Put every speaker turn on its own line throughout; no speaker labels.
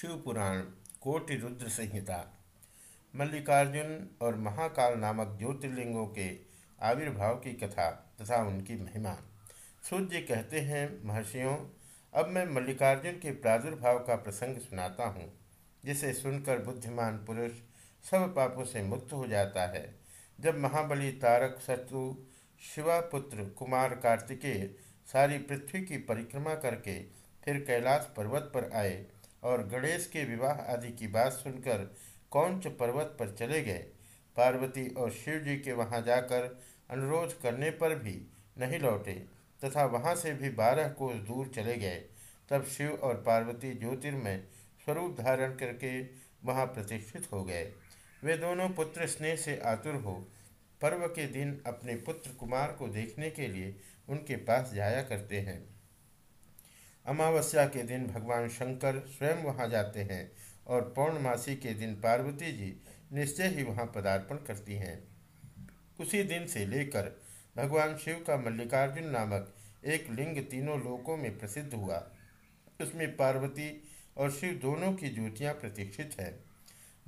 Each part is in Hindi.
शिवपुराण, कोटि रुद्र संहिता, मल्लिकार्जुन और महाकाल नामक ज्योतिर्लिंगों के आविर्भाव की कथा तथा उनकी महिमा। सूर्य कहते हैं, महर्षियों, अब मैं मल्लिकार्जुन के प्रादुर्भाव का प्रसंग सुनाता हूँ, जिसे सुनकर बुद्धिमान पुरुष सब पापों से मुक्त हो जाता है। जब महाबली तारक शत्रु, शिवापुत्र, कुमार कार्तिकेय सारी पृथ्वी की परिक्रमा करके फिर कैलाश पर्वत पर आए और गणेश के विवाह आदि की बात सुनकर कौंच पर्वत पर चले गए। पार्वती और शिव जी के वहाँ जाकर अनुरोध करने पर भी नहीं लौटे तथा वहाँ से भी बारह कोस दूर चले गए। तब शिव और पार्वती ज्योतिर्मय स्वरूप धारण करके वहाँ प्रतिष्ठित हो गए। वे दोनों पुत्र स्नेह से आतुर हो पर्व के दिन अपने पुत्र कुमार को देखने के लिए उनके पास जाया करते हैं। अमावस्या के दिन भगवान शंकर स्वयं वहाँ जाते हैं और पौर्णमासी के दिन पार्वती जी निश्चय ही वहाँ पदार्पण करती हैं। उसी दिन से लेकर भगवान शिव का मल्लिकार्जुन नामक एक लिंग तीनों लोकों में प्रसिद्ध हुआ। उसमें पार्वती और शिव दोनों की ज्योतियाँ प्रतीक्षित हैं।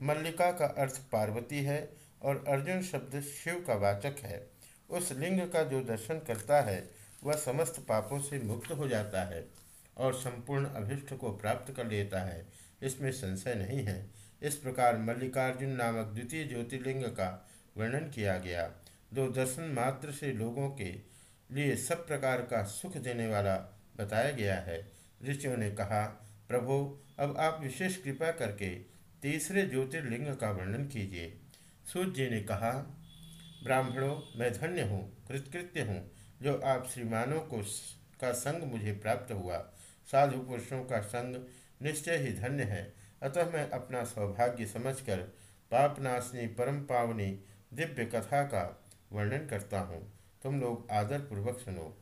मल्लिका का अर्थ पार्वती है और अर्जुन शब्द शिव का वाचक है। उस लिंग का जो दर्शन करता है, वह समस्त पापों से मुक्त हो जाता है। और संपूर्ण अभिष्ट को प्राप्त कर लेता है। इसमें संशय नहीं है। इस प्रकार मल्लिकार्जुन नामक द्वितीय ज्योतिर्लिंग का वर्णन किया गया। दो दर्शन मात्र से लोगों के लिए सब प्रकार का सुख देने वाला बताया गया है। ऋषियों ने कहा, प्रभु, अब आप विशेष कृपा करके तीसरे ज्योतिर्लिंग का वर्णन कीजिए। सूर्य जी ने कहा, ब्राह्मणों, मैं धन्य हूँ, कृतकृत्य हूँ, जो आप श्रीमानों को का संग मुझे प्राप्त हुआ। साधु पुरुषों का संग निश्चय ही धन्य है। अतः मैं अपना सौभाग्य समझकर पापनाशनी परम पावनी दिव्य कथा का वर्णन करता हूँ। तुम लोग आदर पूर्वक सुनो।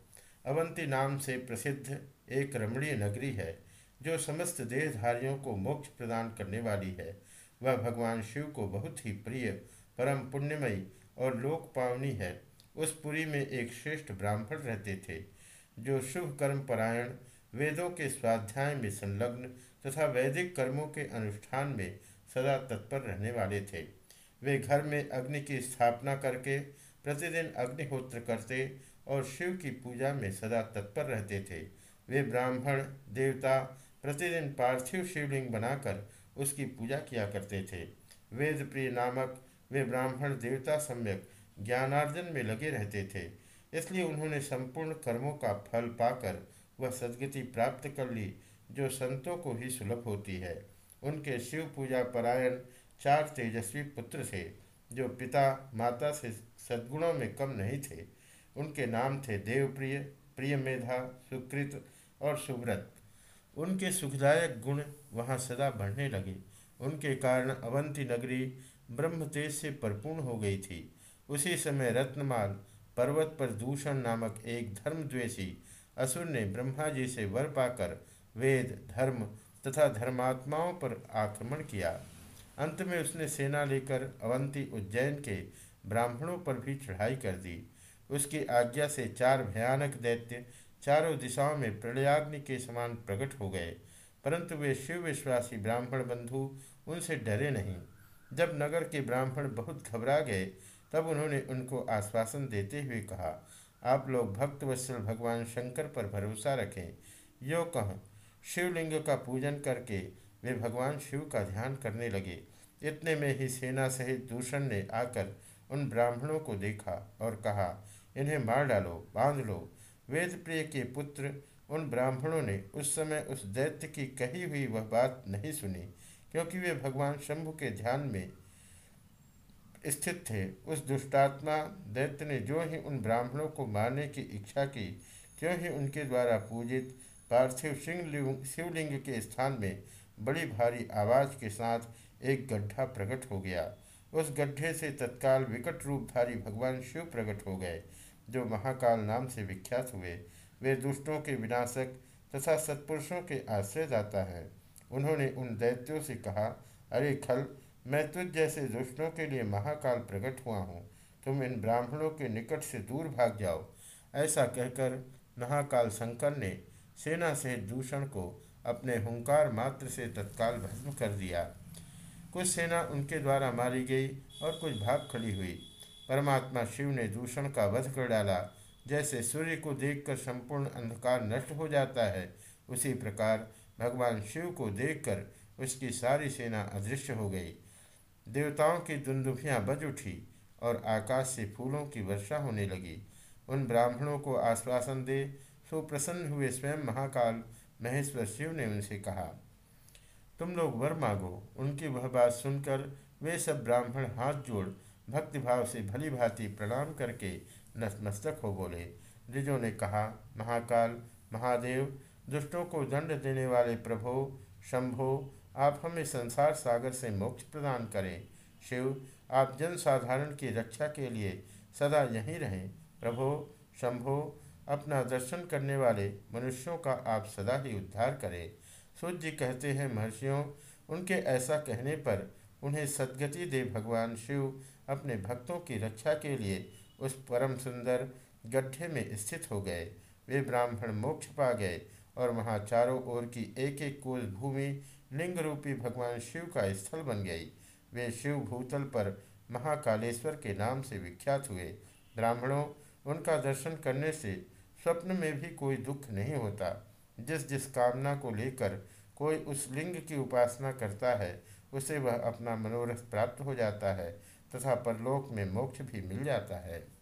अवंती नाम से प्रसिद्ध एक रमणीय नगरी है, जो समस्त देहधारियों को मोक्ष प्रदान करने वाली है। वह भगवान शिव को बहुत ही प्रिय, परम पुण्यमयी और लोक पावनी है। उस पुरी में एक श्रेष्ठ ब्राह्मण रहते थे, जो शुभ कर्म परायण वेदों के स्वाध्याय में संलग्न तथा वैदिक कर्मों के अनुष्ठान में सदा तत्पर रहने वाले थे। वे घर में अग्नि की स्थापना करके प्रतिदिन अग्निहोत्र करते और शिव की पूजा में सदा तत्पर रहते थे। वे ब्राह्मण, देवता, प्रतिदिन पार्थिव शिवलिंग बनाकर उसकी पूजा किया करते थे। वेद प्रिय नामक वे ब्राह्मण देवता सम्यक ज्ञानार्जन में लगे रहते थे, इसलिए उन्होंने संपूर्ण कर्मों का फल पाकर वह सदगति प्राप्त कर ली, जो संतों को ही सुलभ होती है। उनके शिव पूजा परायण चार तेजस्वी पुत्र थे, जो पिता, माता से सद्गुणों में कम नहीं थे। उनके नाम थे देवप्रिय प्रिय मेधा सुकृत और सुव्रत। उनके सुखदायक गुण वहाँ सदा बढ़ने लगे। उनके कारण अवंती नगरी ब्रह्म तेज से परिपूर्ण हो गई थी। उसी समय रत्नमाल पर्वत पर दूषण नामक एक धर्मद्वेषी असुर ने ब्रह्मा जी से वर पाकर वेद, धर्म तथा धर्मात्माओं पर आक्रमण किया। अंत में उसने सेना लेकर अवंती उज्जैन के ब्राह्मणों पर भी चढ़ाई कर दी। उसकी आज्ञा से चार भयानक दैत्य चारों दिशाओं में प्रलयाग्नि के समान प्रकट हो गए, परंतु वे शिव विश्वासी ब्राह्मण बंधु उनसे डरे नहीं। जब नगर के ब्राह्मण बहुत घबरा गए, तब उन्होंने उनको आश्वासन देते हुए कहा आप लोग भक्त वत्सल भगवान शंकर पर भरोसा रखें। यो कह, शिवलिंग का पूजन करके वे भगवान शिव का ध्यान करने लगे। इतने में ही सेना सहित दूषण ने आकर उन ब्राह्मणों को देखा और कहा, इन्हें मार डालो, बाँध लो। वेद प्रिय के पुत्र उन ब्राह्मणों ने उस समय उस दैत्य की कही हुई वह बात नहीं सुनी, क्योंकि वे भगवान शंभु के ध्यान में स्थित थे। उस दुष्टात्मा दैत्य ने जो ही उन ब्राह्मणों को मारने की इच्छा की, क्यों ही उनके द्वारा पूजित पार्थिव सिंह शिवलिंग के स्थान में बड़ी भारी आवाज़ के साथ एक गड्ढा प्रकट हो गया। उस गड्ढे से तत्काल विकट रूपधारी भगवान शिव प्रकट हो गए, जो महाकाल नाम से विख्यात हुए। वे दुष्टों के विनाशक तथा सत्पुरुषों के आश्रय आश्रयदाता हैं। उन्होंने उन दैत्यों से कहा, अरे खल मैं तुझ जैसे दुष्टों के लिए महाकाल प्रकट हुआ हूँ। तुम इन ब्राह्मणों के निकट से दूर भाग जाओ। ऐसा कहकर महाकाल शंकर ने सेना से दूषण को अपने हुंकार मात्र से तत्काल भस्म कर दिया। कुछ सेना उनके द्वारा मारी गई और कुछ भाग खड़ी हुई। परमात्मा शिव ने दूषण का वध कर डाला। जैसे सूर्य को देखकर संपूर्ण अंधकार नष्ट हो जाता है, उसी प्रकार भगवान शिव को देखकर उसकी सारी सेना अदृश्य हो गई। देवताओं की दुंदुभियाँ बज उठी और आकाश से फूलों की वर्षा होने लगी। उन ब्राह्मणों को आश्वासन दे सुप्रसन्न हुए स्वयं महाकाल महेश्वर शिव ने उनसे कहा, तुम लोग वर मांगो। उनकी वह बात सुनकर वे सब ब्राह्मण हाथ जोड़ भक्तिभाव से भली भांति प्रणाम करके नतमस्तक हो बोले। द्विजों ने कहा, महाकाल, महादेव, दुष्टों को दंड देने वाले प्रभो, शंभो आप हमें संसार सागर से मोक्ष प्रदान करें। शिव, आप जन साधारण की रक्षा के लिए सदा यहीं रहें। प्रभो, शंभो, अपना दर्शन करने वाले मनुष्यों का आप सदा ही उद्धार करें। सूर्य कहते हैं, महर्षियों, उनके ऐसा कहने पर उन्हें सदगति दे भगवान शिव अपने भक्तों की रक्षा के लिए उस परम सुंदर गड्ढे में स्थित हो गए। वे ब्राह्मण मोक्ष पा गए और वहाँ चारों ओर की एक एक कोस भूमि लिंग रूपी भगवान शिव का स्थल बन गई। वे शिव भूतल पर महाकालेश्वर के नाम से विख्यात हुए। ब्राह्मणों, उनका दर्शन करने से स्वप्न में भी कोई दुख नहीं होता। जिस जिस कामना को लेकर कोई उस लिंग की उपासना करता है, उसे वह अपना मनोरथ प्राप्त हो जाता है तथा परलोक में मोक्ष भी मिल जाता है।